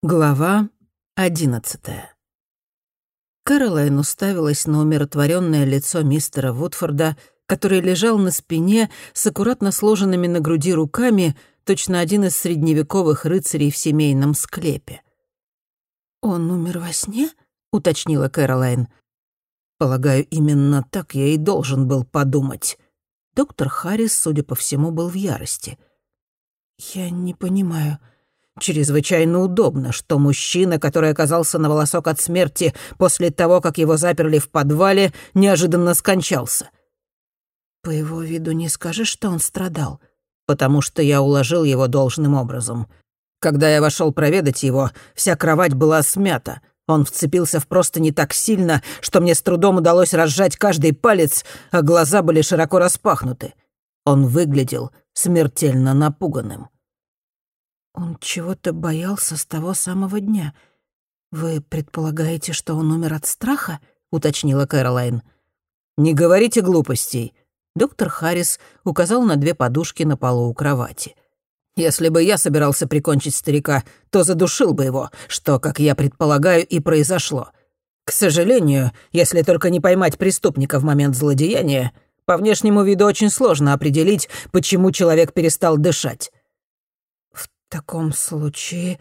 Глава одиннадцатая. Кэролайн уставилась на умиротворенное лицо мистера Вудфорда, который лежал на спине с аккуратно сложенными на груди руками, точно один из средневековых рыцарей в семейном склепе. «Он умер во сне?» — уточнила Кэролайн. «Полагаю, именно так я и должен был подумать». Доктор Харрис, судя по всему, был в ярости. «Я не понимаю», Чрезвычайно удобно, что мужчина, который оказался на волосок от смерти после того, как его заперли в подвале, неожиданно скончался. По его виду не скажешь, что он страдал, потому что я уложил его должным образом. Когда я вошел проведать его, вся кровать была смята. Он вцепился в просто не так сильно, что мне с трудом удалось разжать каждый палец, а глаза были широко распахнуты. Он выглядел смертельно напуганным. Он чего-то боялся с того самого дня. Вы предполагаете, что он умер от страха? уточнила Кэролайн. Не говорите глупостей. Доктор Харрис указал на две подушки на полу у кровати. Если бы я собирался прикончить старика, то задушил бы его, что, как я предполагаю, и произошло. К сожалению, если только не поймать преступника в момент злодеяния, по внешнему виду очень сложно определить, почему человек перестал дышать. «В таком случае,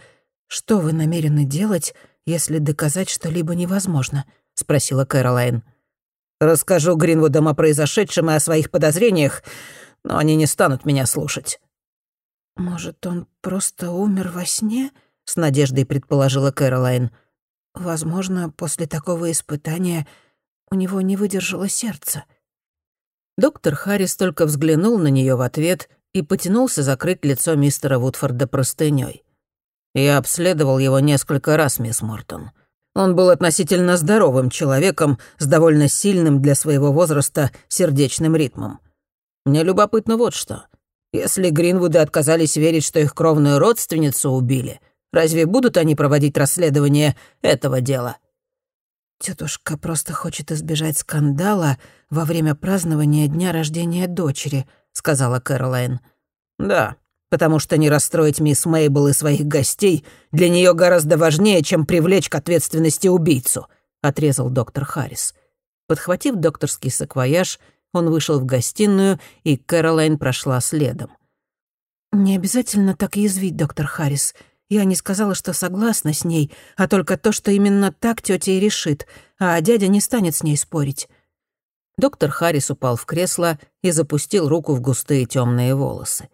что вы намерены делать, если доказать что-либо невозможно?» — спросила Кэролайн. «Расскажу Гринвудам о произошедшем и о своих подозрениях, но они не станут меня слушать». «Может, он просто умер во сне?» — с надеждой предположила Кэролайн. «Возможно, после такого испытания у него не выдержало сердце». Доктор Харрис только взглянул на нее в ответ и потянулся закрыть лицо мистера Вудфорда простынёй. «Я обследовал его несколько раз, мисс Мортон. Он был относительно здоровым человеком с довольно сильным для своего возраста сердечным ритмом. Мне любопытно вот что. Если Гринвуды отказались верить, что их кровную родственницу убили, разве будут они проводить расследование этого дела?» «Тетушка просто хочет избежать скандала во время празднования дня рождения дочери», сказала Кэролайн. «Да, потому что не расстроить мисс Мейбл и своих гостей для нее гораздо важнее, чем привлечь к ответственности убийцу», — отрезал доктор Харрис. Подхватив докторский саквояж, он вышел в гостиную, и Кэролайн прошла следом. «Не обязательно так язвить, доктор Харрис. Я не сказала, что согласна с ней, а только то, что именно так тетя и решит, а дядя не станет с ней спорить. Доктор Харрис упал в кресло и запустил руку в густые темные волосы.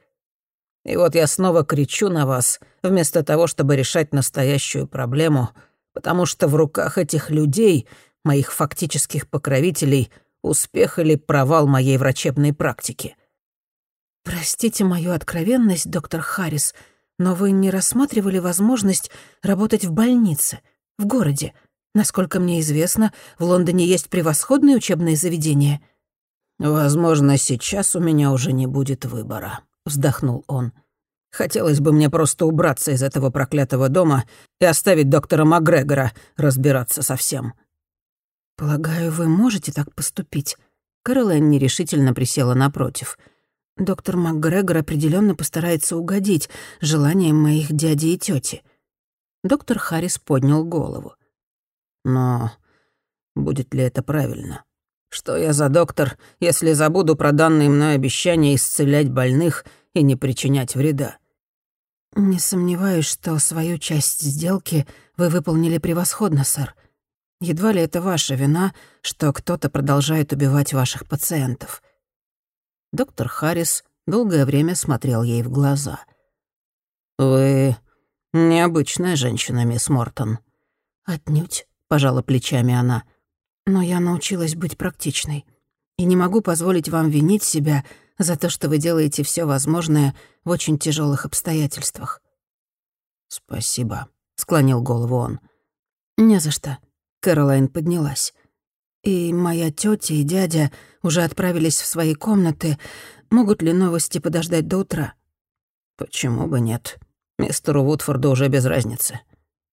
«И вот я снова кричу на вас, вместо того, чтобы решать настоящую проблему, потому что в руках этих людей, моих фактических покровителей, успех или провал моей врачебной практики». «Простите мою откровенность, доктор Харрис, но вы не рассматривали возможность работать в больнице, в городе?» Насколько мне известно, в Лондоне есть превосходные учебные заведения». «Возможно, сейчас у меня уже не будет выбора», — вздохнул он. «Хотелось бы мне просто убраться из этого проклятого дома и оставить доктора Макгрегора разбираться со всем». «Полагаю, вы можете так поступить?» Кэролайн нерешительно присела напротив. «Доктор МакГрегор определенно постарается угодить желаниям моих дяди и тети». Доктор Харрис поднял голову. Но будет ли это правильно? Что я за доктор, если забуду про данные мной обещания исцелять больных и не причинять вреда? Не сомневаюсь, что свою часть сделки вы выполнили превосходно, сэр. Едва ли это ваша вина, что кто-то продолжает убивать ваших пациентов. Доктор Харрис долгое время смотрел ей в глаза. «Вы необычная женщина, мисс Мортон». «Отнюдь пожала плечами она. «Но я научилась быть практичной. И не могу позволить вам винить себя за то, что вы делаете все возможное в очень тяжелых обстоятельствах». «Спасибо», — склонил голову он. «Не за что». Кэролайн поднялась. «И моя тетя и дядя уже отправились в свои комнаты. Могут ли новости подождать до утра?» «Почему бы нет? Мистеру Вудфорду уже без разницы.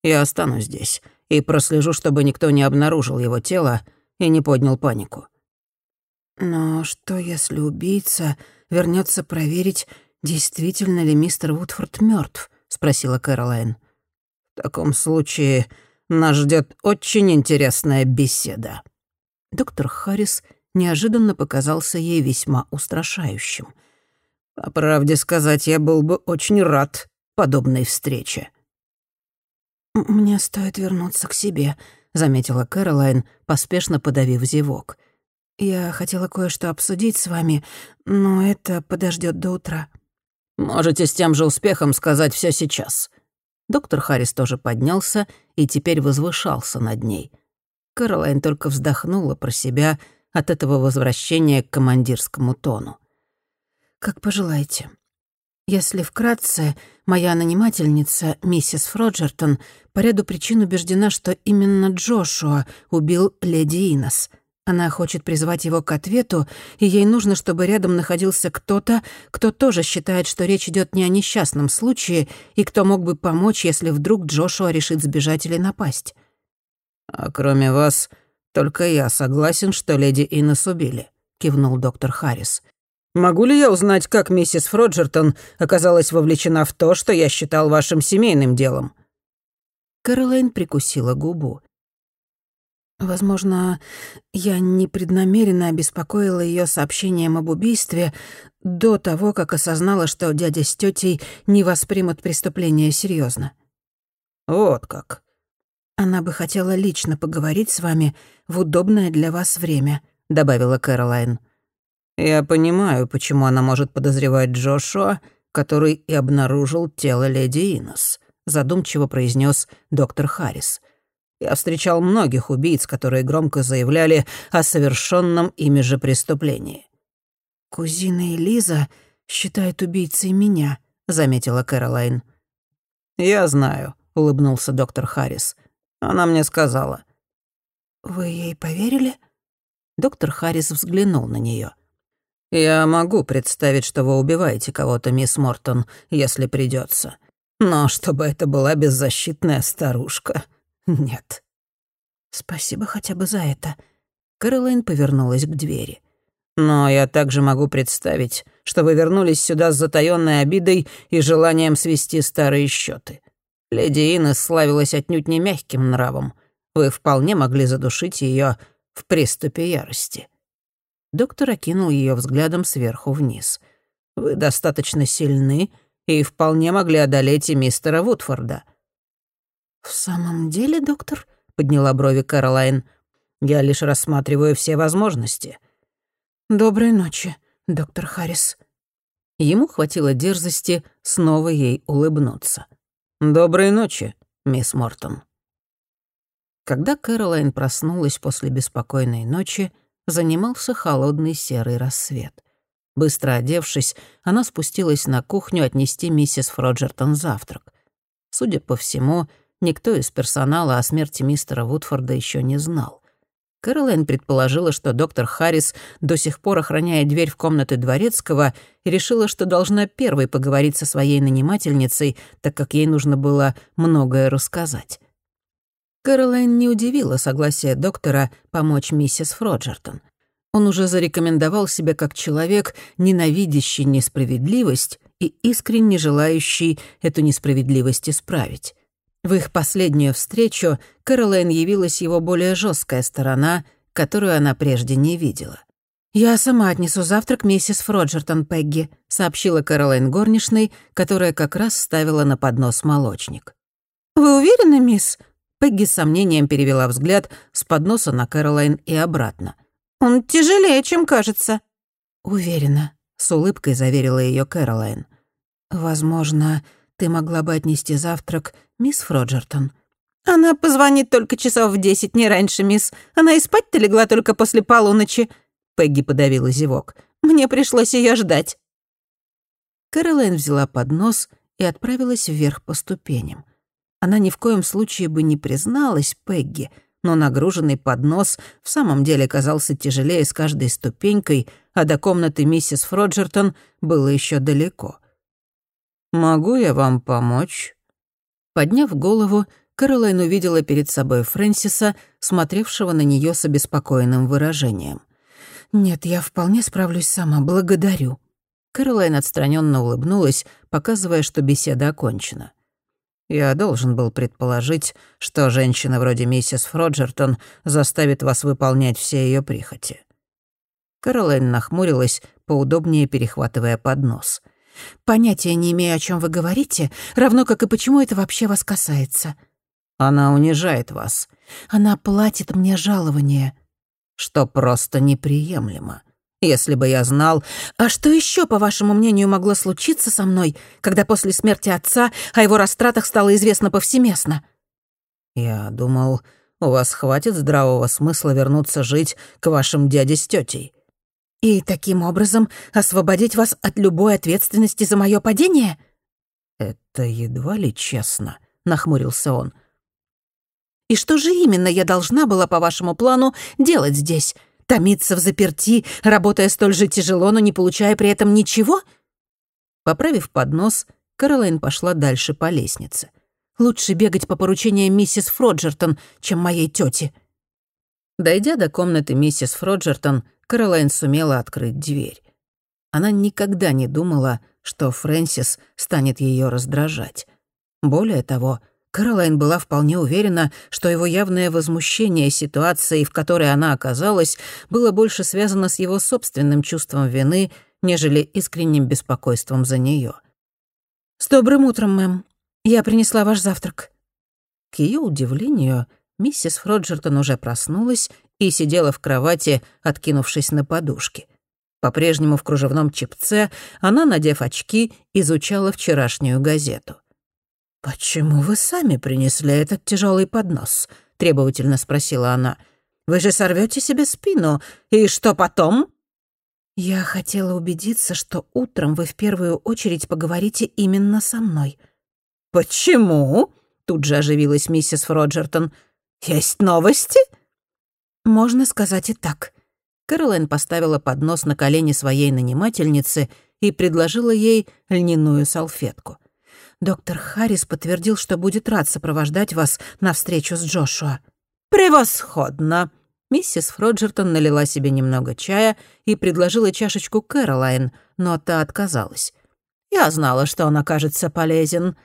Я останусь здесь и прослежу, чтобы никто не обнаружил его тело и не поднял панику. Но что, если убийца вернется проверить, действительно ли мистер Вудфорд мертв? спросила Кэролайн. В таком случае нас ждет очень интересная беседа». Доктор Харрис неожиданно показался ей весьма устрашающим. «По правде сказать, я был бы очень рад подобной встрече». «Мне стоит вернуться к себе», — заметила Кэролайн, поспешно подавив зевок. «Я хотела кое-что обсудить с вами, но это подождет до утра». «Можете с тем же успехом сказать все сейчас». Доктор Харрис тоже поднялся и теперь возвышался над ней. Кэролайн только вздохнула про себя от этого возвращения к командирскому тону. «Как пожелаете. Если вкратце, моя нанимательница, миссис Фроджертон, по ряду причин убеждена, что именно Джошуа убил леди Инес. Она хочет призвать его к ответу, и ей нужно, чтобы рядом находился кто-то, кто тоже считает, что речь идет не о несчастном случае, и кто мог бы помочь, если вдруг Джошуа решит сбежать или напасть. «А кроме вас, только я согласен, что леди Инес убили», — кивнул доктор Харрис. Могу ли я узнать, как миссис Фроджертон оказалась вовлечена в то, что я считал вашим семейным делом?» Кэролайн прикусила губу. Возможно, я непреднамеренно обеспокоила ее сообщением об убийстве до того, как осознала, что дядя с тетей не воспримут преступление серьезно. «Вот как». «Она бы хотела лично поговорить с вами в удобное для вас время», — добавила Кэролайн. Я понимаю, почему она может подозревать Джошуа, который и обнаружил тело леди Инес, задумчиво произнес доктор Харрис. Я встречал многих убийц, которые громко заявляли о совершенном ими же преступлении. «Кузина Элиза считает убийцей меня», — заметила Кэролайн. «Я знаю», — улыбнулся доктор Харрис. «Она мне сказала». «Вы ей поверили?» Доктор Харрис взглянул на нее. «Я могу представить, что вы убиваете кого-то, мисс Мортон, если придется. Но чтобы это была беззащитная старушка, нет». «Спасибо хотя бы за это». Кэролайн повернулась к двери. «Но я также могу представить, что вы вернулись сюда с затаённой обидой и желанием свести старые счеты. Леди Инес славилась отнюдь не мягким нравом. Вы вполне могли задушить ее в приступе ярости». Доктор окинул ее взглядом сверху вниз. «Вы достаточно сильны и вполне могли одолеть и мистера Вудфорда». «В самом деле, доктор?» — подняла брови Кэролайн. «Я лишь рассматриваю все возможности». «Доброй ночи, доктор Харрис». Ему хватило дерзости снова ей улыбнуться. «Доброй ночи, мисс Мортон». Когда Кэролайн проснулась после беспокойной ночи, занимался холодный серый рассвет. Быстро одевшись, она спустилась на кухню отнести миссис Фроджертон завтрак. Судя по всему, никто из персонала о смерти мистера Вудфорда еще не знал. Кэролайн предположила, что доктор Харрис до сих пор охраняет дверь в комнаты дворецкого и решила, что должна первой поговорить со своей нанимательницей, так как ей нужно было многое рассказать. Кэролайн не удивила согласие доктора помочь миссис Фроджертон. Он уже зарекомендовал себя как человек, ненавидящий несправедливость и искренне желающий эту несправедливость исправить. В их последнюю встречу Кэролайн явилась его более жесткая сторона, которую она прежде не видела. «Я сама отнесу завтрак миссис Фроджертон, Пегги», — сообщила Кэролайн горничной, которая как раз ставила на поднос молочник. «Вы уверены, мисс?» Пегги с сомнением перевела взгляд с подноса на Кэролайн и обратно. «Он тяжелее, чем кажется». «Уверена», — с улыбкой заверила ее Кэролайн. «Возможно, ты могла бы отнести завтрак мисс Фроджертон». «Она позвонит только часов в десять, не раньше, мисс. Она и спать-то легла только после полуночи». Пегги подавила зевок. «Мне пришлось ее ждать». Кэролайн взяла поднос и отправилась вверх по ступеням. Она ни в коем случае бы не призналась Пегги, но нагруженный поднос в самом деле казался тяжелее с каждой ступенькой, а до комнаты миссис Фроджертон было еще далеко. «Могу я вам помочь?» Подняв голову, Кэролайн увидела перед собой Фрэнсиса, смотревшего на нее с обеспокоенным выражением. «Нет, я вполне справлюсь сама, благодарю». Кэролайн отстраненно улыбнулась, показывая, что беседа окончена. Я должен был предположить, что женщина вроде миссис Фроджертон заставит вас выполнять все ее прихоти». Каролайн нахмурилась, поудобнее перехватывая поднос. «Понятия не имею, о чем вы говорите, равно как и почему это вообще вас касается». «Она унижает вас». «Она платит мне жалование». «Что просто неприемлемо. Если бы я знал... А что еще, по вашему мнению, могло случиться со мной, когда после смерти отца о его растратах стало известно повсеместно? Я думал, у вас хватит здравого смысла вернуться жить к вашим дяде с тетей. И таким образом освободить вас от любой ответственности за мое падение? Это едва ли честно, нахмурился он. И что же именно я должна была, по вашему плану, делать здесь? Томиться в заперти, работая столь же тяжело, но не получая при этом ничего? Поправив поднос, Каролайн пошла дальше по лестнице. Лучше бегать по поручениям миссис Фроджертон, чем моей тете. Дойдя до комнаты миссис Фроджертон, Каролайн сумела открыть дверь. Она никогда не думала, что Фрэнсис станет ее раздражать. Более того, Каролайн была вполне уверена, что его явное возмущение ситуацией, в которой она оказалась, было больше связано с его собственным чувством вины, нежели искренним беспокойством за нее. «С добрым утром, мэм. Я принесла ваш завтрак». К ее удивлению, миссис Фроджертон уже проснулась и сидела в кровати, откинувшись на подушке. По-прежнему в кружевном чепце она, надев очки, изучала вчерашнюю газету — «Почему вы сами принесли этот тяжелый поднос?» — требовательно спросила она. «Вы же сорвете себе спину. И что потом?» «Я хотела убедиться, что утром вы в первую очередь поговорите именно со мной». «Почему?» — тут же оживилась миссис Фроджертон. «Есть новости?» «Можно сказать и так». Кэролайн поставила поднос на колени своей нанимательницы и предложила ей льняную салфетку — Доктор Харрис подтвердил, что будет рад сопровождать вас на встречу с Джошуа». «Превосходно!» Миссис Фроджертон налила себе немного чая и предложила чашечку Кэролайн, но та отказалась. «Я знала, что он окажется полезен».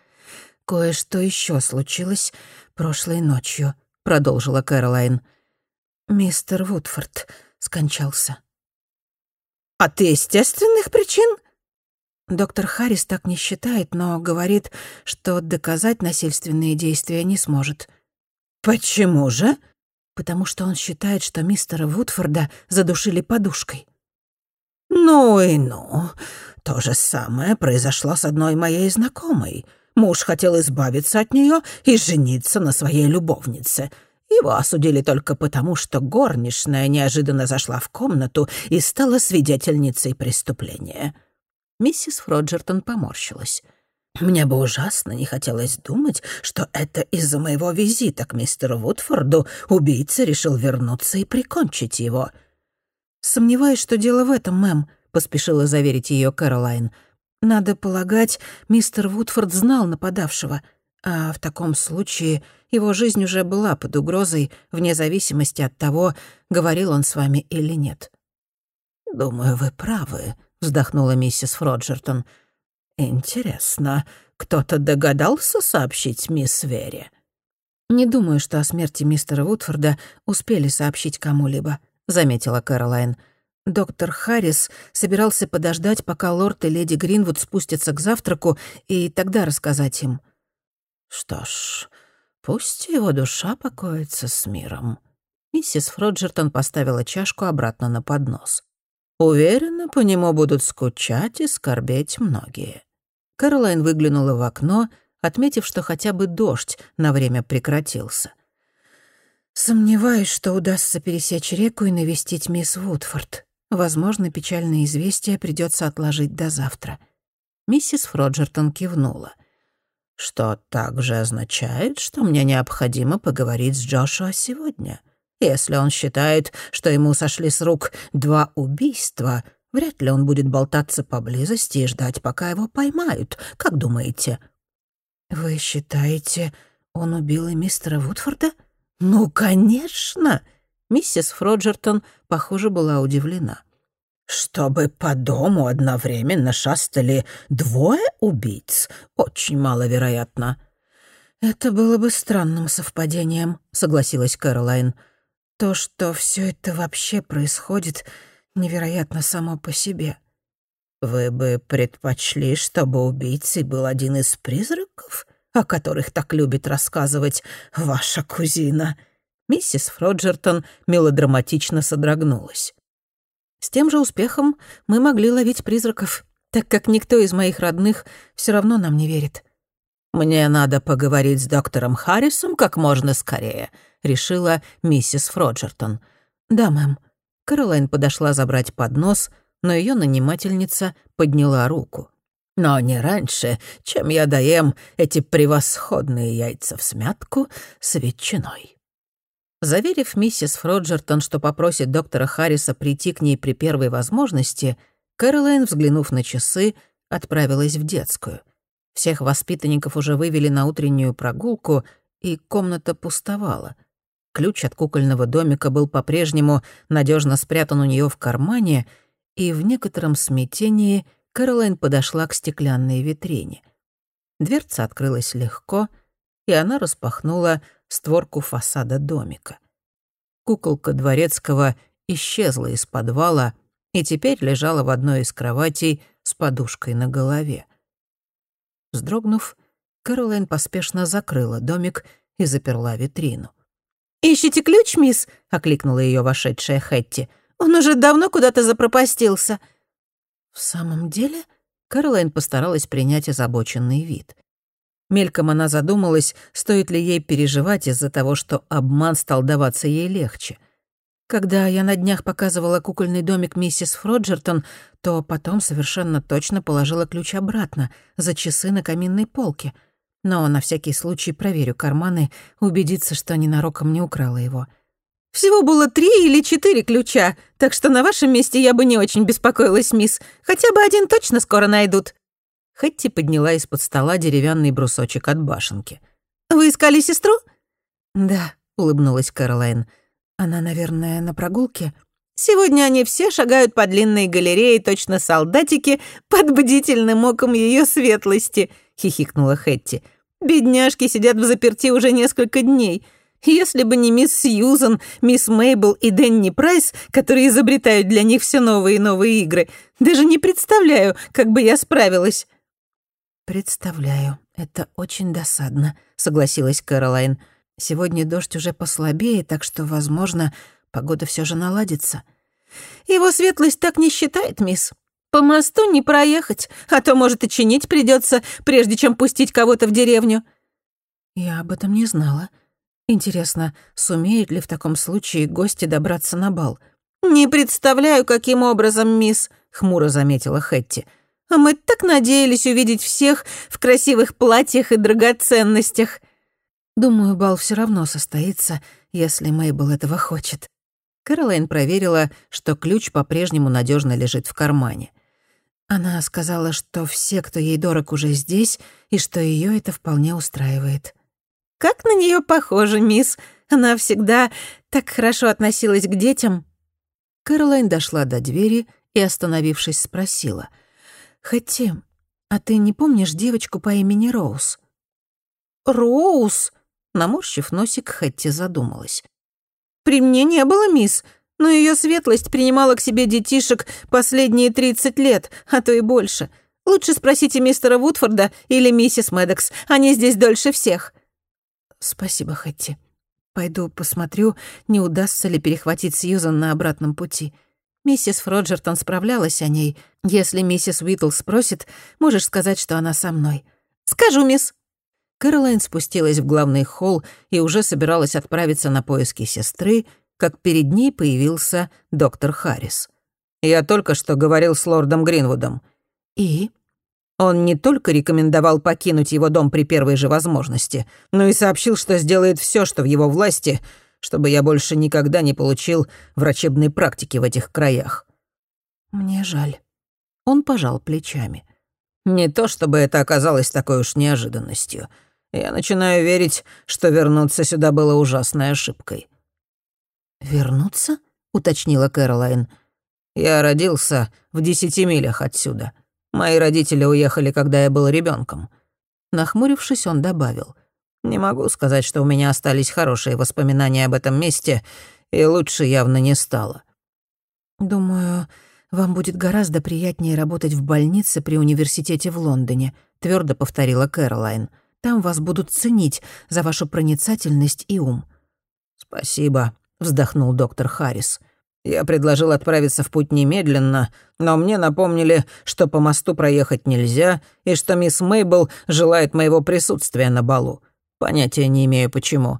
«Кое-что еще случилось прошлой ночью», — продолжила Кэролайн. «Мистер Вудфорд скончался». «От естественных причин?» Доктор Харрис так не считает, но говорит, что доказать насильственные действия не сможет. Почему же? Потому что он считает, что мистера Вудфорда задушили подушкой. Ну и ну. То же самое произошло с одной моей знакомой. Муж хотел избавиться от нее и жениться на своей любовнице. Его осудили только потому, что горничная неожиданно зашла в комнату и стала свидетельницей преступления. Миссис Фроджертон поморщилась. «Мне бы ужасно не хотелось думать, что это из-за моего визита к мистеру Вудфорду убийца решил вернуться и прикончить его». «Сомневаюсь, что дело в этом, мэм», — поспешила заверить ее Кэролайн. «Надо полагать, мистер Вудфорд знал нападавшего, а в таком случае его жизнь уже была под угрозой, вне зависимости от того, говорил он с вами или нет». «Думаю, вы правы», вздохнула миссис Фроджертон. «Интересно, кто-то догадался сообщить мисс Вере?» «Не думаю, что о смерти мистера Вудфорда успели сообщить кому-либо», — заметила Кэролайн. «Доктор Харрис собирался подождать, пока лорд и леди Гринвуд спустятся к завтраку, и тогда рассказать им». «Что ж, пусть его душа покоится с миром». Миссис Фроджертон поставила чашку обратно на поднос. Уверена, по нему будут скучать и скорбеть многие. Каролайн выглянула в окно, отметив, что хотя бы дождь на время прекратился. «Сомневаюсь, что удастся пересечь реку и навестить мисс Вудфорд. Возможно, печальное известие придется отложить до завтра». Миссис Фроджертон кивнула. «Что также означает, что мне необходимо поговорить с Джошуа сегодня. Если он считает, что ему сошли с рук два убийства, вряд ли он будет болтаться поблизости и ждать, пока его поймают. Как думаете?» «Вы считаете, он убил и мистера Вудфорда?» «Ну, конечно!» Миссис Фроджертон, похоже, была удивлена. «Чтобы по дому одновременно шастали двое убийц, очень маловероятно. «Это было бы странным совпадением», — согласилась Кэролайн. «То, что все это вообще происходит, невероятно само по себе». «Вы бы предпочли, чтобы убийцей был один из призраков, о которых так любит рассказывать ваша кузина?» Миссис Фроджертон мелодраматично содрогнулась. «С тем же успехом мы могли ловить призраков, так как никто из моих родных все равно нам не верит». «Мне надо поговорить с доктором Харрисом как можно скорее», — решила миссис Фроджертон. «Да, мэм». Каролайн подошла забрать поднос, но ее нанимательница подняла руку. «Но не раньше, чем я доем эти превосходные яйца в смятку с ветчиной». Заверив миссис Фроджертон, что попросит доктора Харриса прийти к ней при первой возможности, Кэролайн, взглянув на часы, отправилась в детскую — всех воспитанников уже вывели на утреннюю прогулку, и комната пустовала. Ключ от кукольного домика был по-прежнему надежно спрятан у нее в кармане, и в некотором смятении Кэролайн подошла к стеклянной витрине. Дверца открылась легко, и она распахнула створку фасада домика. Куколка дворецкого исчезла из подвала и теперь лежала в одной из кроватей с подушкой на голове. Вздрогнув, Кэролайн поспешно закрыла домик и заперла витрину. «Ищите ключ, мисс?» — окликнула ее вошедшая Хэтти. «Он уже давно куда-то запропастился». «В самом деле?» — Кэролайн постаралась принять озабоченный вид. Мельком она задумалась, стоит ли ей переживать из-за того, что обман стал даваться ей легче. Когда я на днях показывала кукольный домик миссис Фроджертон, то потом совершенно точно положила ключ обратно, за часы на каминной полке. Но на всякий случай проверю карманы, убедиться, что ненароком не украла его. «Всего было три или четыре ключа, так что на вашем месте я бы не очень беспокоилась, мисс. Хотя бы один точно скоро найдут». Хэтти подняла из-под стола деревянный брусочек от башенки. «Вы искали сестру?» «Да», — улыбнулась Кэролайн. Она, наверное, на прогулке? Сегодня они все шагают по длинной галерее, точно солдатики, под бдительным оком ее светлости, хихикнула Хэтти. Бедняжки сидят в заперти уже несколько дней. Если бы не мисс Сьюзан, мисс Мейбл и Дэнни Прайс, которые изобретают для них все новые и новые игры, даже не представляю, как бы я справилась. Представляю, это очень досадно, согласилась Кэролайн. Сегодня дождь уже послабее, так что, возможно, погода все же наладится. Его светлость так не считает, мисс. По мосту не проехать, а то, может, и чинить придется, прежде чем пустить кого-то в деревню. Я об этом не знала. Интересно, сумеют ли в таком случае гости добраться на бал? Не представляю, каким образом, мисс, хмуро заметила Хэтти. А мы так надеялись увидеть всех в красивых платьях и драгоценностях. Думаю, бал все равно состоится, если Мейбл этого хочет. Кэролайн проверила, что ключ по-прежнему надежно лежит в кармане. Она сказала, что все, кто ей дорог, уже здесь, и что ее это вполне устраивает. «Как на нее похоже, мисс. Она всегда так хорошо относилась к детям». Кэролайн дошла до двери и, остановившись, спросила. «Хэти, а ты не помнишь девочку по имени Роуз?» «Роуз?» Наморщив носик, Хэтти задумалась. «При мне не было, мисс, но ее светлость принимала к себе детишек последние тридцать лет, а то и больше. Лучше спросите мистера Вудфорда или миссис Медекс, они здесь дольше всех». «Спасибо, Хэтти. Пойду посмотрю, не удастся ли перехватить Сьюзан на обратном пути». Миссис Фроджертон справлялась о ней. Если миссис Уитл спросит, можешь сказать, что она со мной. «Скажу, мисс», Кэролайн спустилась в главный холл и уже собиралась отправиться на поиски сестры, как перед ней появился доктор Харрис. «Я только что говорил с лордом Гринвудом». «И?» Он не только рекомендовал покинуть его дом при первой же возможности, но и сообщил, что сделает все, что в его власти, чтобы я больше никогда не получил врачебной практики в этих краях. «Мне жаль». Он пожал плечами. «Не то чтобы это оказалось такой уж неожиданностью». Я начинаю верить, что вернуться сюда было ужасной ошибкой». «Вернуться?» — уточнила Кэролайн. «Я родился в десяти милях отсюда. Мои родители уехали, когда я был ребенком. Нахмурившись, он добавил. Не могу сказать, что у меня остались хорошие воспоминания об этом месте, и лучше явно не стало. «Думаю, вам будет гораздо приятнее работать в больнице при университете в Лондоне», — твердо повторила Кэролайн. «Там вас будут ценить за вашу проницательность и ум». «Спасибо», — вздохнул доктор Харрис. Я предложил отправиться в путь немедленно, но мне напомнили, что по мосту проехать нельзя и что мисс Мейбл желает моего присутствия на балу. Понятия не имею, почему».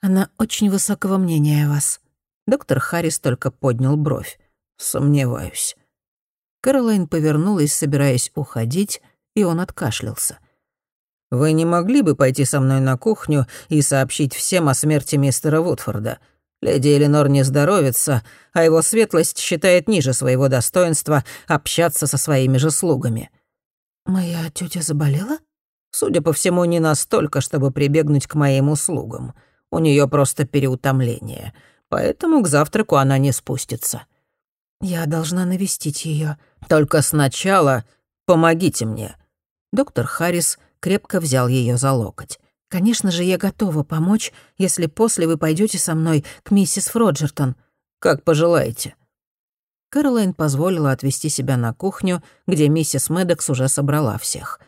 «Она очень высокого мнения о вас». Доктор Харрис только поднял бровь. «Сомневаюсь». Кэролайн повернулась, собираясь уходить, и он откашлялся. «Вы не могли бы пойти со мной на кухню и сообщить всем о смерти мистера Вудфорда? Леди Эленор не здоровится, а его светлость считает ниже своего достоинства общаться со своими же слугами». «Моя тетя заболела?» «Судя по всему, не настолько, чтобы прибегнуть к моим услугам. У нее просто переутомление, поэтому к завтраку она не спустится». «Я должна навестить ее. «Только сначала помогите мне». Доктор Харрис крепко взял ее за локоть. Конечно же, я готова помочь, если после вы пойдете со мной к миссис Фроджертон. Как пожелаете. Кэролайн позволила отвести себя на кухню, где миссис Медекс уже собрала всех.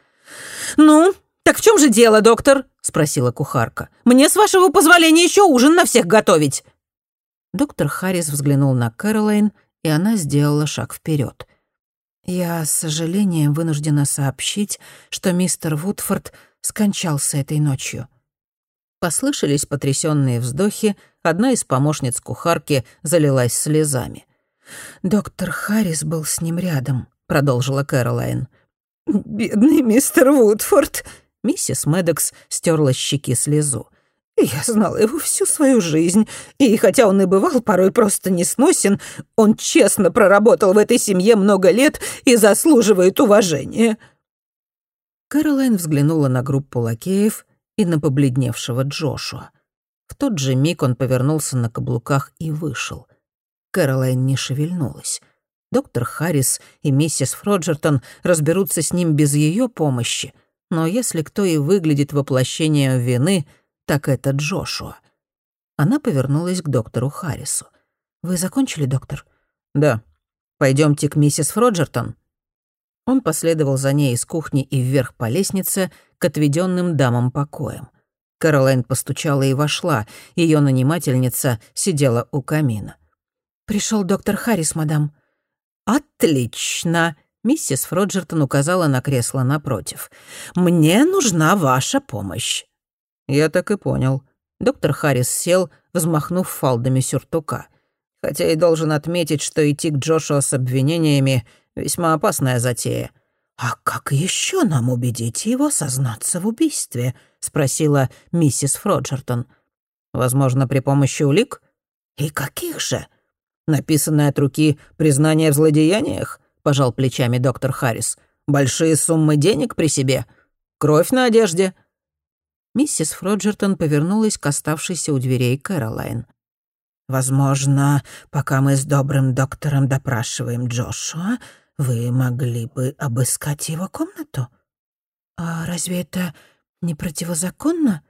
«Ну, так в чем же дело, доктор?» — спросила кухарка. «Мне, с вашего позволения, еще ужин на всех готовить». Доктор Харрис взглянул на Кэролайн, и она сделала шаг вперед. «Я с сожалением вынуждена сообщить, что мистер Вудфорд скончался этой ночью. Послышались потрясенные вздохи, одна из помощниц кухарки залилась слезами. «Доктор Харрис был с ним рядом», — продолжила Кэролайн. «Бедный мистер Вудфорд!» Миссис Медекс стерла щеки слезу. «Я знала его всю свою жизнь, и хотя он и бывал порой просто несносен, он честно проработал в этой семье много лет и заслуживает уважения». Кэролайн взглянула на группу лакеев и на побледневшего Джошуа. В тот же миг он повернулся на каблуках и вышел. Кэролайн не шевельнулась. Доктор Харрис и миссис Фроджертон разберутся с ним без ее помощи, но если кто и выглядит воплощением вины, так это Джошуа. Она повернулась к доктору Харрису. «Вы закончили, доктор?» «Да. Пойдемте к миссис Фроджертон». Он последовал за ней из кухни и вверх по лестнице к отведенным дамам покоям. Кэролайн постучала и вошла. Ее нанимательница сидела у камина. Пришел доктор Харрис, мадам». «Отлично!» — миссис Фроджертон указала на кресло напротив. «Мне нужна ваша помощь». «Я так и понял». Доктор Харрис сел, взмахнув фалдами сюртука. Хотя и должен отметить, что идти к Джошуа с обвинениями Весьма опасная затея». «А как еще нам убедить его сознаться в убийстве?» — спросила миссис Фроджертон. «Возможно, при помощи улик?» «И каких же?» «Написанное от руки признание в злодеяниях?» — пожал плечами доктор Харрис. «Большие суммы денег при себе? Кровь на одежде?» Миссис Фроджертон повернулась к оставшейся у дверей Кэролайн. «Возможно, пока мы с добрым доктором допрашиваем Джошуа, вы могли бы обыскать его комнату? А разве это не противозаконно?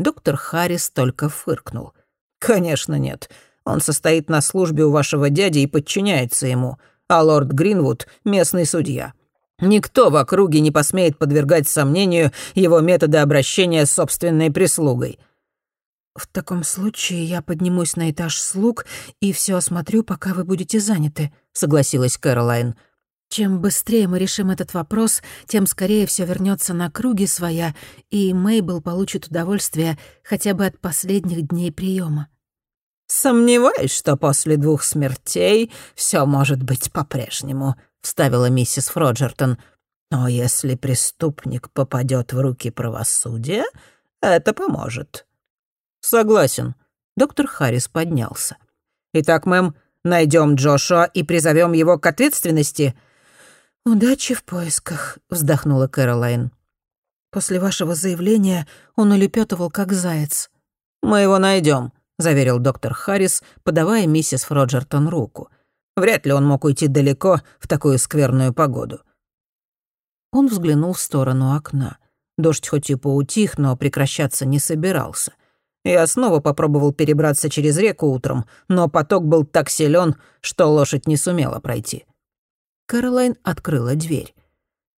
Доктор Харрис только фыркнул. Конечно, нет. Он состоит на службе у вашего дяди и подчиняется ему, а лорд Гринвуд — местный судья. Никто в округе не посмеет подвергать сомнению его методы обращения с собственной прислугой. «В таком случае я поднимусь на этаж слуг и все осмотрю, пока вы будете заняты», — согласилась Кэролайн. Чем быстрее мы решим этот вопрос, тем скорее все вернется на круги своя, и Мейбл получит удовольствие хотя бы от последних дней приема. «Сомневаюсь, что после двух смертей все может быть по-прежнему», — вставила миссис Фроджертон. «Но если преступник попадет в руки правосудия, это поможет». «Согласен». Доктор Харрис поднялся. «Итак, мэм, найдем Джошуа и призовем его к ответственности?» «Удачи в поисках», — вздохнула Кэролайн. «После вашего заявления он улепетывал как заяц». «Мы его найдем, заверил доктор Харрис, подавая миссис Фроджертон руку. «Вряд ли он мог уйти далеко в такую скверную погоду». Он взглянул в сторону окна. Дождь хоть и поутих, но прекращаться не собирался. Я снова попробовал перебраться через реку утром, но поток был так силен, что лошадь не сумела пройти. Кэролайн открыла дверь.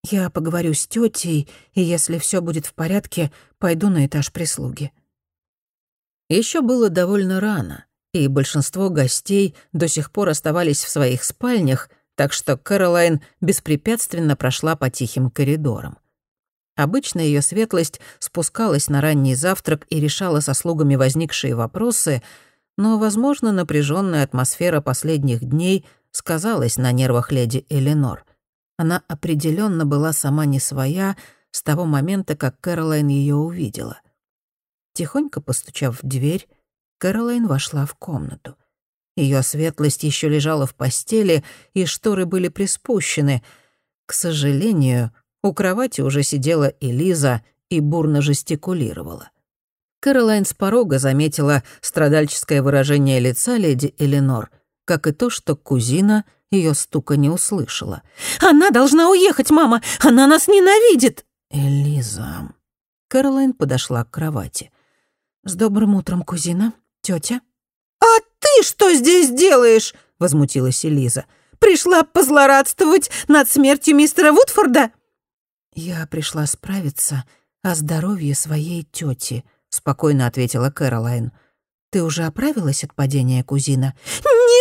«Я поговорю с тетей, и если все будет в порядке, пойду на этаж прислуги». Еще было довольно рано, и большинство гостей до сих пор оставались в своих спальнях, так что Кэролайн беспрепятственно прошла по тихим коридорам. Обычно ее светлость спускалась на ранний завтрак и решала со слугами возникшие вопросы, но, возможно, напряженная атмосфера последних дней сказалась на нервах леди Эленор. Она определенно была сама не своя с того момента, как Кэролайн ее увидела. Тихонько постучав в дверь, Кэролайн вошла в комнату. Ее светлость еще лежала в постели, и шторы были приспущены. К сожалению, у кровати уже сидела Элиза и бурно жестикулировала. Кэролайн с порога заметила страдальческое выражение лица леди Эленор, как и то, что кузина ее стука не услышала. «Она должна уехать, мама! Она нас ненавидит!» «Элиза...» Кэролайн подошла к кровати. «С добрым утром, кузина. Тетя. «А ты что здесь делаешь?» — возмутилась Элиза. «Пришла позлорадствовать над смертью мистера Вудфорда?» «Я пришла справиться о здоровье своей тети», — спокойно ответила Кэролайн. «Ты уже оправилась от падения, кузина?»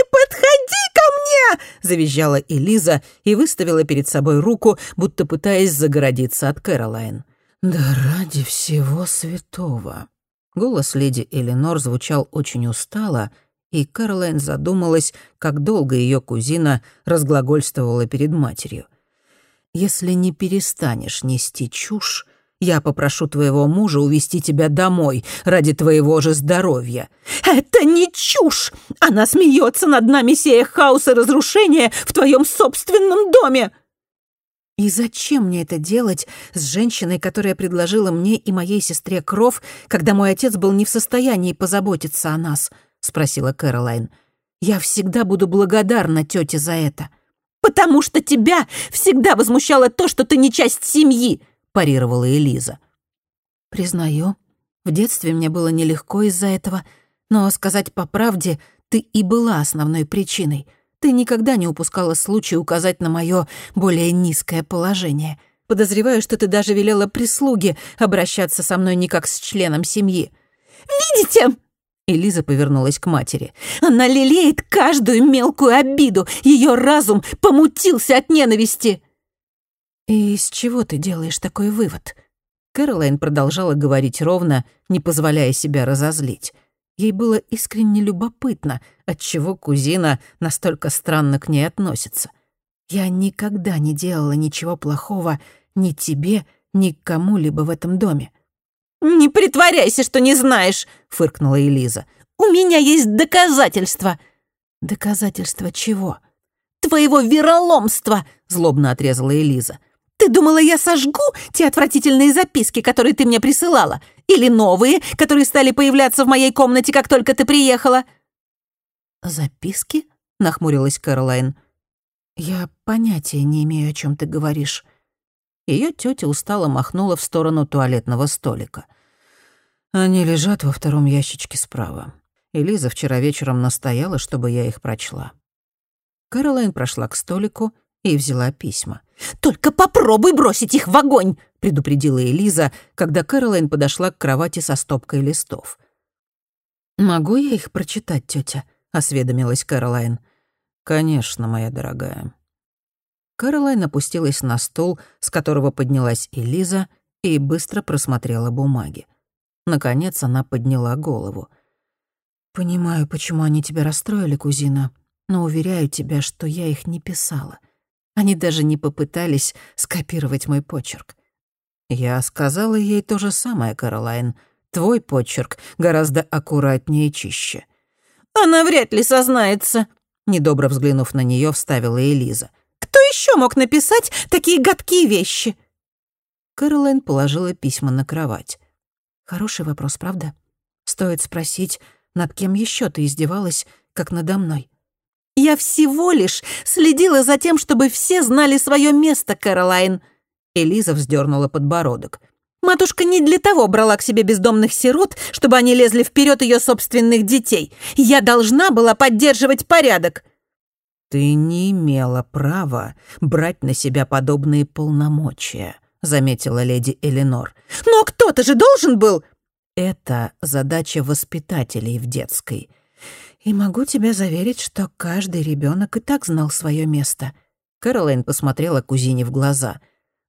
«Не подходи ко мне!» — завизжала Элиза и выставила перед собой руку, будто пытаясь загородиться от Кэролайн. «Да ради всего святого!» Голос леди Эленор звучал очень устало, и Кэролайн задумалась, как долго ее кузина разглагольствовала перед матерью. «Если не перестанешь нести чушь, я попрошу твоего мужа увести тебя домой ради твоего же здоровья». «Это не чушь! Она смеется над нами, сея хаос и разрушение в твоем собственном доме!» И зачем мне это делать с женщиной, которая предложила мне и моей сестре кров, когда мой отец был не в состоянии позаботиться о нас? спросила Кэролайн. Я всегда буду благодарна тете за это. Потому что тебя всегда возмущало то, что ты не часть семьи, парировала Элиза. Признаю, в детстве мне было нелегко из-за этого, но сказать по правде, ты и была основной причиной. Ты никогда не упускала случая указать на мое более низкое положение. Подозреваю, что ты даже велела прислуге обращаться со мной не как с членом семьи. «Видите?» Элиза повернулась к матери. «Она лелеет каждую мелкую обиду. Ее разум помутился от ненависти». «И из чего ты делаешь такой вывод?» Кэролайн продолжала говорить ровно, не позволяя себя разозлить. Ей было искренне любопытно, отчего кузина настолько странно к ней относится. «Я никогда не делала ничего плохого ни тебе, ни кому-либо в этом доме». «Не притворяйся, что не знаешь», — фыркнула Элиза. «У меня есть доказательства». «Доказательства чего?» «Твоего вероломства», — злобно отрезала Элиза. «Ты думала, я сожгу те отвратительные записки, которые ты мне присылала? Или новые, которые стали появляться в моей комнате, как только ты приехала?» «Записки?» — нахмурилась Кэролайн. «Я понятия не имею, о чем ты говоришь». Ее тетя устало махнула в сторону туалетного столика. «Они лежат во втором ящичке справа. Элиза вчера вечером настояла, чтобы я их прочла». Кэролайн прошла к столику и взяла письма. «Только попробуй бросить их в огонь!» — предупредила Элиза, когда Кэролайн подошла к кровати со стопкой листов. «Могу я их прочитать, тетя? осведомилась Кэролайн. «Конечно, моя дорогая». Кэролайн опустилась на стул, с которого поднялась Элиза, и быстро просмотрела бумаги. Наконец она подняла голову. «Понимаю, почему они тебя расстроили, кузина, но уверяю тебя, что я их не писала. Они даже не попытались скопировать мой почерк. Я сказала ей то же самое, Каролайн. Твой почерк гораздо аккуратнее и чище. Она вряд ли сознается, недобро взглянув на нее, вставила Элиза. Кто еще мог написать такие гадкие вещи? Кэролайн положила письма на кровать. Хороший вопрос, правда? Стоит спросить, над кем еще ты издевалась, как надо мной. «Я всего лишь следила за тем, чтобы все знали свое место, Кэролайн». Элиза вздернула подбородок. Матушка не для того брала к себе бездомных сирот, чтобы они лезли вперед ее собственных детей. Я должна была поддерживать порядок. Ты не имела права брать на себя подобные полномочия, заметила леди Эленор. Но кто-то же должен был. Это задача воспитателей в детской. И могу тебя заверить, что каждый ребенок и так знал свое место. Кэролайн посмотрела кузине в глаза.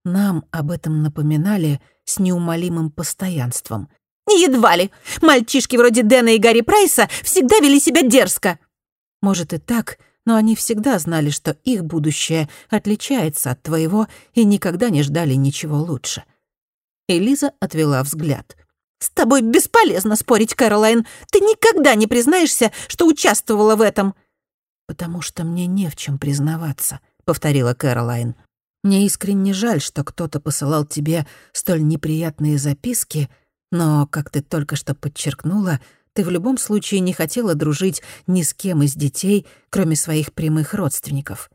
Нам об этом напоминали с неумолимым постоянством. «Едва ли! Мальчишки вроде Дэна и Гарри Прайса всегда вели себя дерзко!» «Может и так, но они всегда знали, что их будущее отличается от твоего и никогда не ждали ничего лучше». Элиза отвела взгляд. «С тобой бесполезно спорить, Кэролайн. Ты никогда не признаешься, что участвовала в этом». «Потому что мне не в чем признаваться», — повторила Кэролайн. Мне искренне жаль, что кто-то посылал тебе столь неприятные записки, но, как ты только что подчеркнула, ты в любом случае не хотела дружить ни с кем из детей, кроме своих прямых родственников.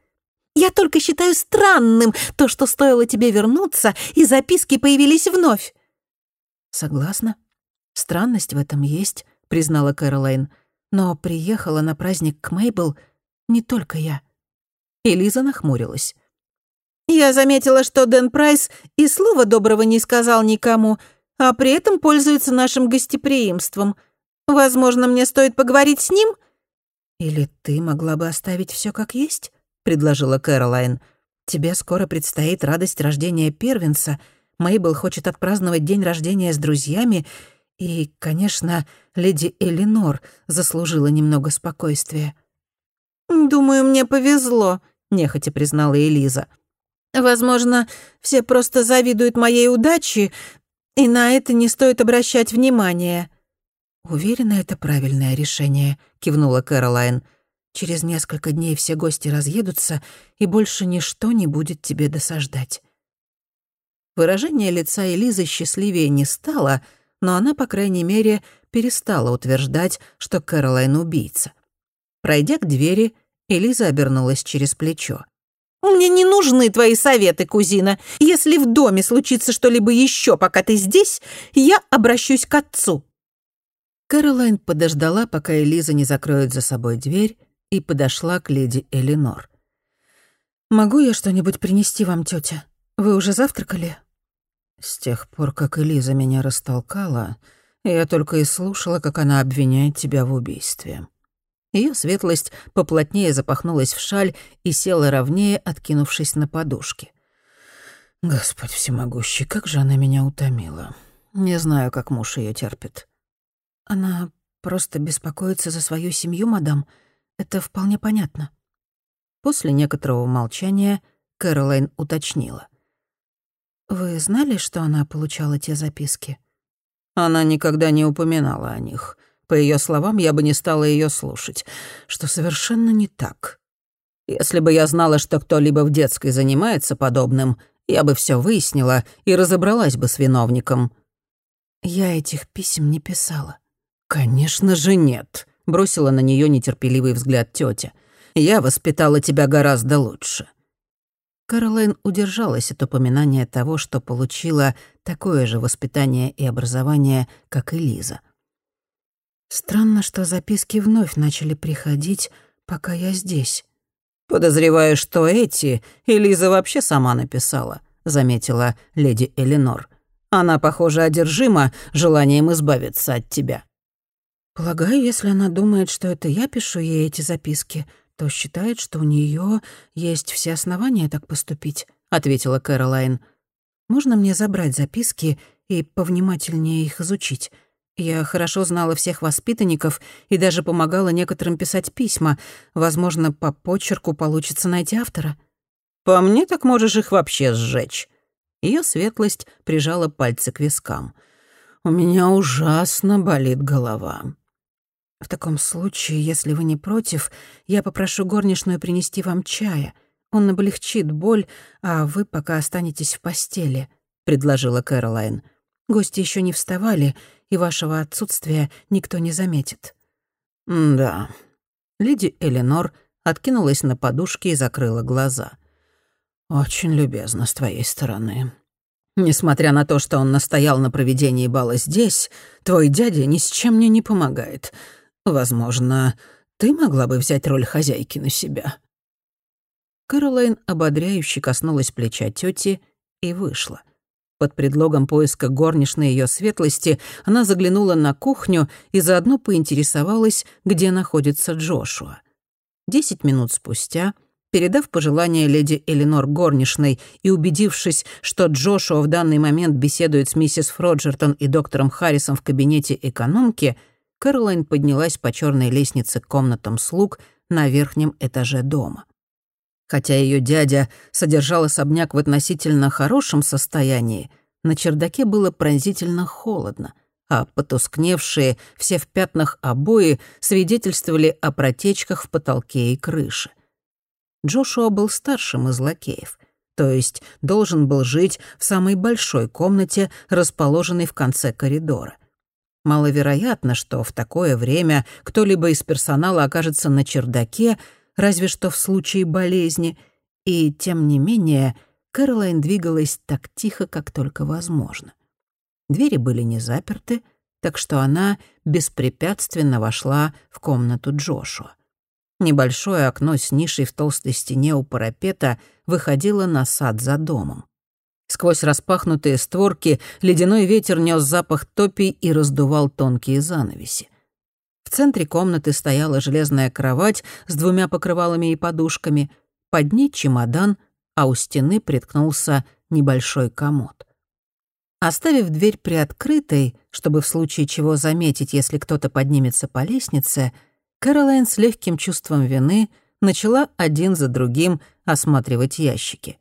Я только считаю странным то, что стоило тебе вернуться, и записки появились вновь. Согласна. Странность в этом есть, признала Кэролайн. Но приехала на праздник к Мейбл не только я. Элиза нахмурилась. Я заметила, что Дэн Прайс и слова доброго не сказал никому, а при этом пользуется нашим гостеприимством. Возможно, мне стоит поговорить с ним?» «Или ты могла бы оставить все как есть?» — предложила Кэролайн. «Тебе скоро предстоит радость рождения первенца. Мейбл хочет отпраздновать день рождения с друзьями, и, конечно, леди Элинор заслужила немного спокойствия». «Думаю, мне повезло», — нехотя признала Элиза. Возможно, все просто завидуют моей удаче, и на это не стоит обращать внимания». «Уверена, это правильное решение», — кивнула Кэролайн. «Через несколько дней все гости разъедутся, и больше ничто не будет тебе досаждать». Выражение лица Элизы счастливее не стало, но она, по крайней мере, перестала утверждать, что Кэролайн убийца. Пройдя к двери, Элиза обернулась через плечо. «Мне не нужны твои советы, кузина. Если в доме случится что-либо еще, пока ты здесь, я обращусь к отцу». Кэролайн подождала, пока Элиза не закроет за собой дверь, и подошла к леди Элинор. «Могу я что-нибудь принести вам, тетя? Вы уже завтракали?» С тех пор, как Элиза меня растолкала, я только и слушала, как она обвиняет тебя в убийстве. Ее светлость поплотнее запахнулась в шаль и села ровнее, откинувшись на подушке. Господь всемогущий, как же она меня утомила. Не знаю, как муж ее терпит. Она просто беспокоится за свою семью, мадам. Это вполне понятно. После некоторого молчания Кэролайн уточнила. «Вы знали, что она получала те записки?» Она никогда не упоминала о них. По ее словам, я бы не стала ее слушать, что совершенно не так. Если бы я знала, что кто-либо в детской занимается подобным, я бы все выяснила и разобралась бы с виновником. Я этих писем не писала. Конечно же нет, бросила на нее нетерпеливый взгляд тетя. Я воспитала тебя гораздо лучше. Каролайн удержалась от упоминания того, что получила такое же воспитание и образование, как и Лиза. Странно, что записки вновь начали приходить, пока я здесь. «Подозреваю, что эти Элиза вообще сама написала», — заметила леди Эленор. «Она, похоже, одержима желанием избавиться от тебя». «Полагаю, если она думает, что это я пишу ей эти записки, то считает, что у нее есть все основания так поступить», — ответила Кэролайн. «Можно мне забрать записки и повнимательнее их изучить?» Я хорошо знала всех воспитанников и даже помогала некоторым писать письма. Возможно, по почерку получится найти автора. «По мне так можешь их вообще сжечь». Ее светлость прижала пальцы к вискам. «У меня ужасно болит голова». «В таком случае, если вы не против, я попрошу горничную принести вам чая. Он облегчит боль, а вы пока останетесь в постели», — предложила Кэролайн. «Гости еще не вставали, и вашего отсутствия никто не заметит». «Да». Леди Эленор откинулась на подушке и закрыла глаза. «Очень любезно с твоей стороны. Несмотря на то, что он настоял на проведении бала здесь, твой дядя ни с чем мне не помогает. Возможно, ты могла бы взять роль хозяйки на себя». Кэролайн ободряюще коснулась плеча тети и вышла. Под предлогом поиска горничной ее светлости она заглянула на кухню и заодно поинтересовалась, где находится Джошуа. Десять минут спустя, передав пожелание леди Эленор горничной и убедившись, что Джошуа в данный момент беседует с миссис Фроджертон и доктором Харрисом в кабинете экономки, Кэролайн поднялась по черной лестнице к комнатам слуг на верхнем этаже дома. Хотя ее дядя содержал особняк в относительно хорошем состоянии, на чердаке было пронзительно холодно — а потускневшие, все в пятнах обои свидетельствовали о протечках в потолке и крыше. Джошуа был старшим из лакеев, то есть должен был жить в самой большой комнате, расположенной в конце коридора. Маловероятно, что в такое время кто-либо из персонала окажется на чердаке, разве что в случае болезни, и, тем не менее, Кэролайн двигалась так тихо, как только возможно. Двери были не заперты, так что она беспрепятственно вошла в комнату Джошуа. Небольшое окно с нишей в толстой стене у парапета выходило на сад за домом. Сквозь распахнутые створки ледяной ветер нес запах топий и раздувал тонкие занавеси. В центре комнаты стояла железная кровать с двумя покрывалами и подушками, под ней чемодан, а у стены приткнулся небольшой комод. Оставив дверь приоткрытой, чтобы в случае чего заметить, если кто-то поднимется по лестнице, Кэролайн с легким чувством вины начала один за другим осматривать ящики.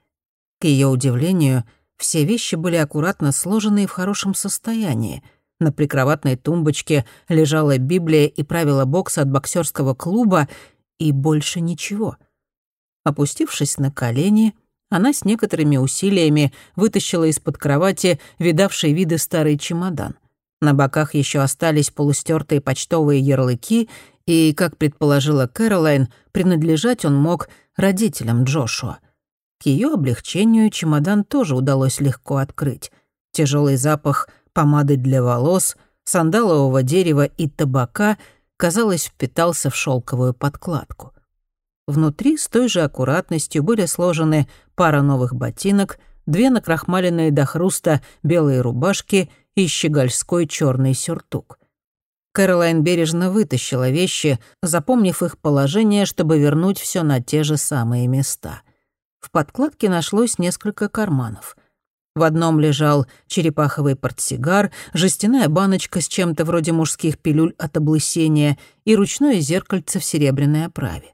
К ее удивлению, все вещи были аккуратно сложены и в хорошем состоянии. На прикроватной тумбочке лежала Библия и правила бокса от боксерского клуба, и больше ничего. Опустившись на колени, она с некоторыми усилиями вытащила из-под кровати видавший виды старый чемодан. На боках еще остались полустертые почтовые ярлыки, и, как предположила Кэролайн, принадлежать он мог родителям Джошуа. К ее облегчению чемодан тоже удалось легко открыть. Тяжелый запах помады для волос, сандалового дерева и табака, казалось, впитался в шелковую подкладку. Внутри с той же аккуратностью были сложены пара новых ботинок, две накрахмаленные до хруста белые рубашки и щегольской черный сюртук. Кэролайн бережно вытащила вещи, запомнив их положение, чтобы вернуть все на те же самые места. В подкладке нашлось несколько карманов. В одном лежал черепаховый портсигар, жестяная баночка с чем-то вроде мужских пилюль от облысения и ручное зеркальце в серебряной оправе.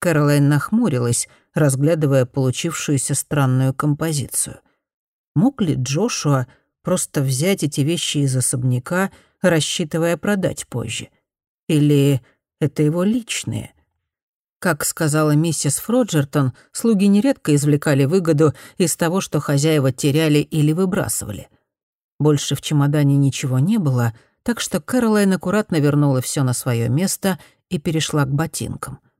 Кэролайн нахмурилась, разглядывая получившуюся странную композицию. Мог ли Джошуа просто взять эти вещи из особняка, рассчитывая продать позже? Или это его личные? Как сказала миссис Фроджертон, слуги нередко извлекали выгоду из того, что хозяева теряли или выбрасывали. Больше в чемодане ничего не было, так что Кэролайн аккуратно вернула все на свое место и перешла к ботинкам —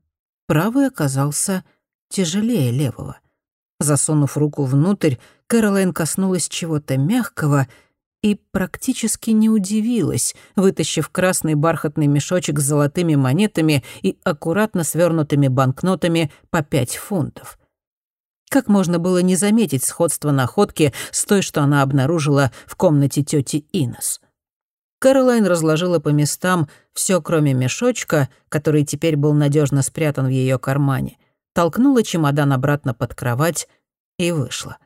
Правый оказался тяжелее левого. Засунув руку внутрь, Кэролайн коснулась чего-то мягкого и практически не удивилась, вытащив красный бархатный мешочек с золотыми монетами и аккуратно свернутыми банкнотами по пять фунтов. Как можно было не заметить сходство находки с той, что она обнаружила в комнате тети Инес? Кэролайн разложила по местам все, кроме мешочка, который теперь был надежно спрятан в ее кармане, толкнула чемодан обратно под кровать и вышла.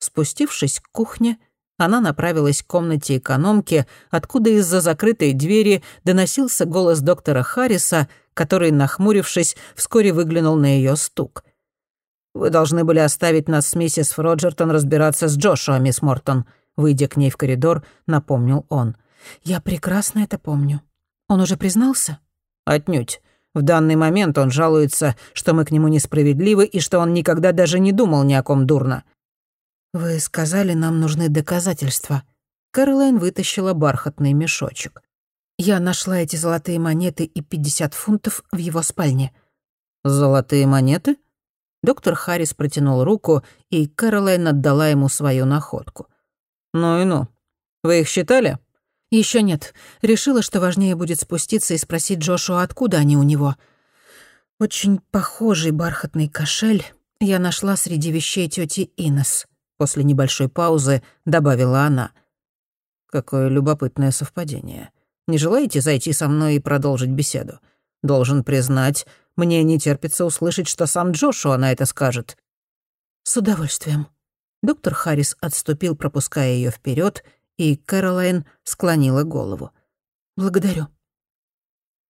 Спустившись к кухне, она направилась к комнате экономки, откуда из-за закрытой двери доносился голос доктора Харриса, который, нахмурившись, вскоре выглянул на ее стук. «Вы должны были оставить нас с миссис Фроджертон разбираться с Джошуа, мисс Мортон», выйдя к ней в коридор, напомнил он — «Я прекрасно это помню. Он уже признался?» «Отнюдь. В данный момент он жалуется, что мы к нему несправедливы и что он никогда даже не думал ни о ком дурно». «Вы сказали, нам нужны доказательства». Кэролайн вытащила бархатный мешочек. «Я нашла эти золотые монеты и пятьдесят фунтов в его спальне». «Золотые монеты?» Доктор Харрис протянул руку, и Кэролайн отдала ему свою находку. «Ну и ну. Вы их считали?» Еще нет. Решила, что важнее будет спуститься и спросить Джошуа, откуда они у него. Очень похожий бархатный кошель я нашла среди вещей тети Инес. После небольшой паузы добавила она. Какое любопытное совпадение. Не желаете зайти со мной и продолжить беседу? Должен признать, мне не терпится услышать, что сам Джошуа на это скажет. С удовольствием. Доктор Харрис отступил, пропуская ее вперед, и Кэролайн склонила голову. «Благодарю».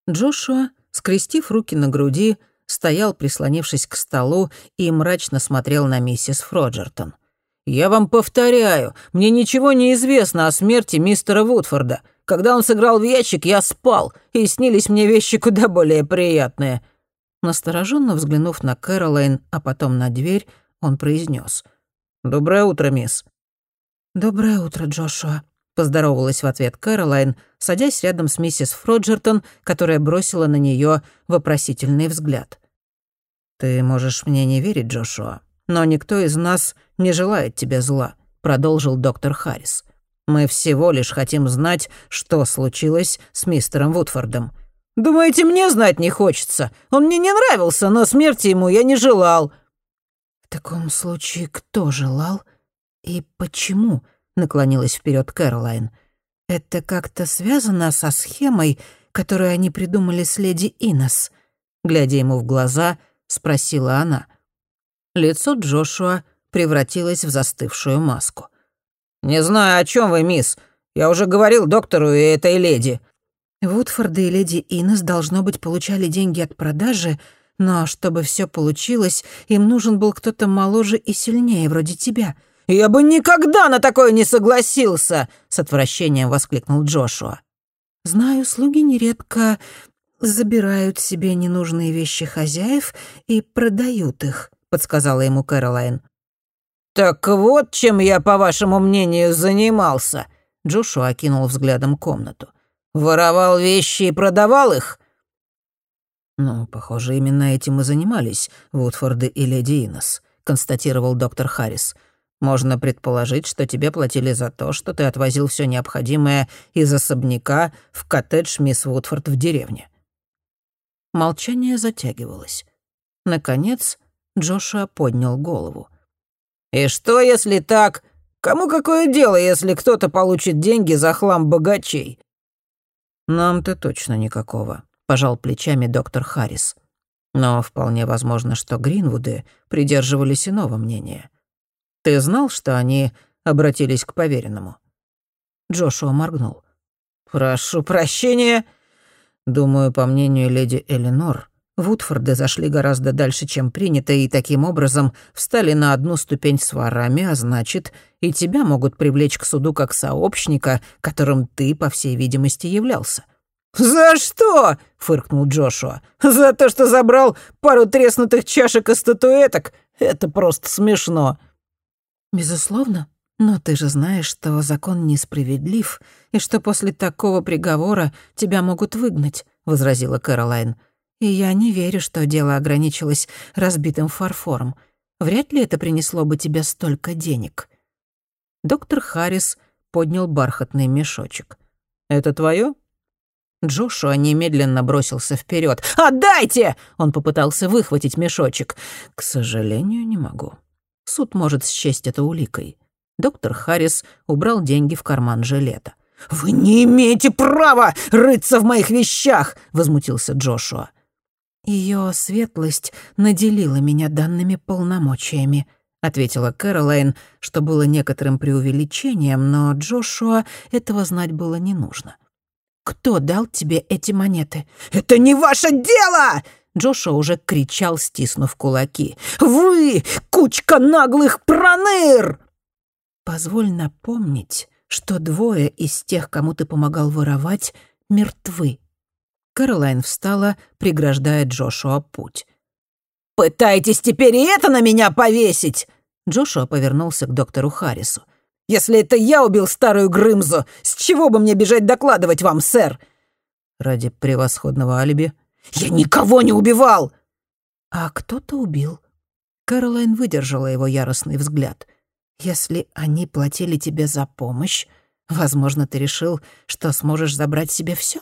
Джошуа, скрестив руки на груди, стоял, прислонившись к столу, и мрачно смотрел на миссис Фроджертон. «Я вам повторяю, мне ничего не известно о смерти мистера Вудфорда. Когда он сыграл в ящик, я спал, и снились мне вещи куда более приятные». Настороженно взглянув на Кэролайн, а потом на дверь, он произнес: «Доброе утро, мисс». «Доброе утро, Джошуа», — поздоровалась в ответ Кэролайн, садясь рядом с миссис Фроджертон, которая бросила на нее вопросительный взгляд. «Ты можешь мне не верить, Джошуа, но никто из нас не желает тебе зла», — продолжил доктор Харрис. «Мы всего лишь хотим знать, что случилось с мистером Вудфордом». «Думаете, мне знать не хочется? Он мне не нравился, но смерти ему я не желал». «В таком случае кто желал?» «И почему?» — наклонилась вперед Кэролайн. «Это как-то связано со схемой, которую они придумали с леди Инес?» Глядя ему в глаза, спросила она. Лицо Джошуа превратилось в застывшую маску. «Не знаю, о чем вы, мисс. Я уже говорил доктору и этой леди». Вудфорды и леди Инес, должно быть, получали деньги от продажи, но чтобы все получилось, им нужен был кто-то моложе и сильнее, вроде тебя — «Я бы никогда на такое не согласился!» — с отвращением воскликнул Джошуа. «Знаю, слуги нередко забирают себе ненужные вещи хозяев и продают их», — подсказала ему Кэролайн. «Так вот, чем я, по вашему мнению, занимался», — Джошуа окинул взглядом комнату. «Воровал вещи и продавал их?» «Ну, похоже, именно этим и занимались Вудфорды и леди Иннес», — констатировал доктор Харрис. Можно предположить, что тебе платили за то, что ты отвозил все необходимое из особняка в коттедж мисс Вудфорд в деревне». Молчание затягивалось. Наконец, Джошуа поднял голову. «И что, если так? Кому какое дело, если кто-то получит деньги за хлам богачей?» «Нам-то точно никакого», — пожал плечами доктор Харрис. «Но вполне возможно, что Гринвуды придерживались иного мнения». Ты знал, что они обратились к поверенному?» Джошуа моргнул. «Прошу прощения». Думаю, по мнению леди Эленор, Вудфорды зашли гораздо дальше, чем принято, и таким образом встали на одну ступень с ворами, а значит, и тебя могут привлечь к суду как сообщника, которым ты, по всей видимости, являлся. «За что?» — фыркнул Джошуа. «За то, что забрал пару треснутых чашек и статуэток? Это просто смешно». «Безусловно. Но ты же знаешь, что закон несправедлив, и что после такого приговора тебя могут выгнать», — возразила Кэролайн. «И я не верю, что дело ограничилось разбитым фарфором. Вряд ли это принесло бы тебе столько денег». Доктор Харрис поднял бархатный мешочек. «Это твое? Джошуа немедленно бросился вперед. «Отдайте!» Он попытался выхватить мешочек. «К сожалению, не могу. Суд может счесть это уликой. Доктор Харрис убрал деньги в карман жилета. «Вы не имеете права рыться в моих вещах!» — возмутился Джошуа. Ее светлость наделила меня данными полномочиями», — ответила Кэролайн, что было некоторым преувеличением, но Джошуа этого знать было не нужно. «Кто дал тебе эти монеты?» «Это не ваше дело!» Джоша уже кричал, стиснув кулаки. «Вы — кучка наглых проныр!» «Позволь напомнить, что двое из тех, кому ты помогал воровать, мертвы». Кэролайн встала, преграждая Джошуа путь. «Пытаетесь теперь и это на меня повесить?» Джошуа повернулся к доктору Харрису. «Если это я убил старую Грымзу, с чего бы мне бежать докладывать вам, сэр?» «Ради превосходного алиби «Я никого не убивал!» «А кто-то убил». Кэролайн выдержала его яростный взгляд. «Если они платили тебе за помощь, возможно, ты решил, что сможешь забрать себе все.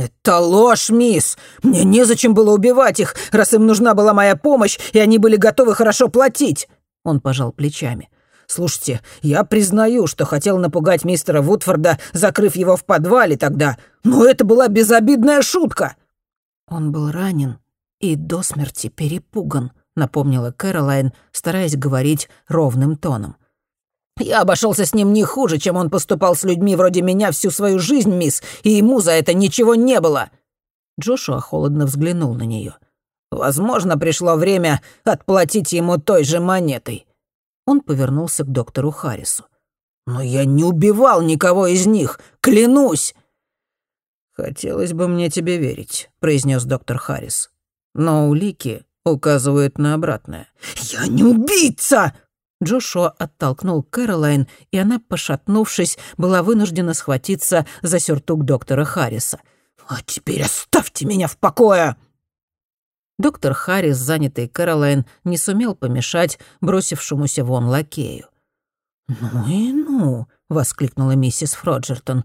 «Это ложь, мисс! Мне незачем было убивать их, раз им нужна была моя помощь, и они были готовы хорошо платить!» Он пожал плечами. «Слушайте, я признаю, что хотел напугать мистера Вудфорда, закрыв его в подвале тогда, но это была безобидная шутка!» «Он был ранен и до смерти перепуган», — напомнила Кэролайн, стараясь говорить ровным тоном. Я обошелся с ним не хуже, чем он поступал с людьми вроде меня всю свою жизнь, мисс, и ему за это ничего не было». Джошуа холодно взглянул на нее. «Возможно, пришло время отплатить ему той же монетой». Он повернулся к доктору Харрису. «Но я не убивал никого из них, клянусь!» «Хотелось бы мне тебе верить», — произнес доктор Харрис. «Но улики указывают на обратное». «Я не убийца!» Джошуа оттолкнул Кэролайн, и она, пошатнувшись, была вынуждена схватиться за сюртук доктора Харриса. «А теперь оставьте меня в покое!» Доктор Харрис, занятый Кэролайн, не сумел помешать бросившемуся вон лакею. «Ну и ну!» — воскликнула миссис Фроджертон.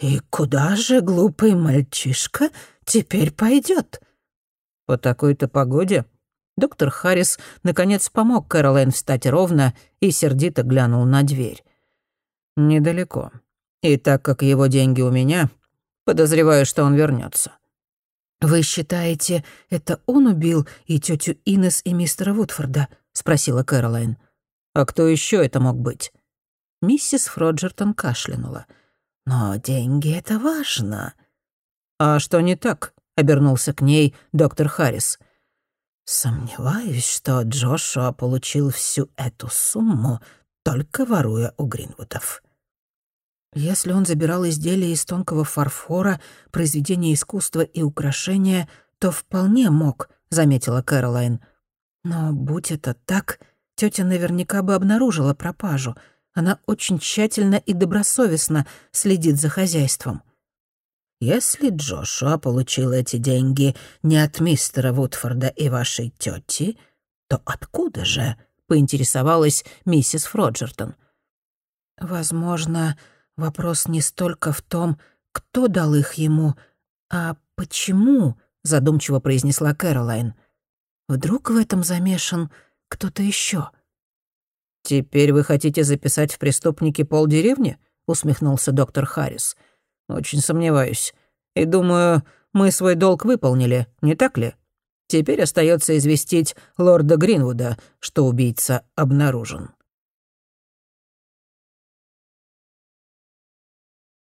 «И куда же глупый мальчишка теперь пойдет? «По такой-то погоде Доктор Харрис наконец помог Кэролайн встать ровно и сердито глянул на дверь. «Недалеко. И так как его деньги у меня, подозреваю, что он вернется. «Вы считаете, это он убил и тетю Инес и мистера Вудфорда?» — спросила Кэролайн. «А кто еще это мог быть?» Миссис Фроджертон кашлянула. «Но деньги — это важно». «А что не так?» — обернулся к ней доктор Харрис. — Сомневаюсь, что Джошуа получил всю эту сумму, только воруя у Гринвудов. Если он забирал изделия из тонкого фарфора, произведения искусства и украшения, то вполне мог, заметила Кэролайн. Но будь это так, тетя наверняка бы обнаружила пропажу. Она очень тщательно и добросовестно следит за хозяйством. Если Джошуа получил эти деньги не от мистера Вудфорда и вашей тети, то откуда же?» — поинтересовалась миссис Фроджертон. «Возможно, вопрос не столько в том, кто дал их ему, а почему», — задумчиво произнесла Кэролайн. «Вдруг в этом замешан кто-то еще?» «Теперь вы хотите записать в преступники полдеревни?» — усмехнулся доктор Харрис. — очень сомневаюсь. И думаю, мы свой долг выполнили, не так ли? Теперь остается известить лорда Гринвуда, что убийца обнаружен».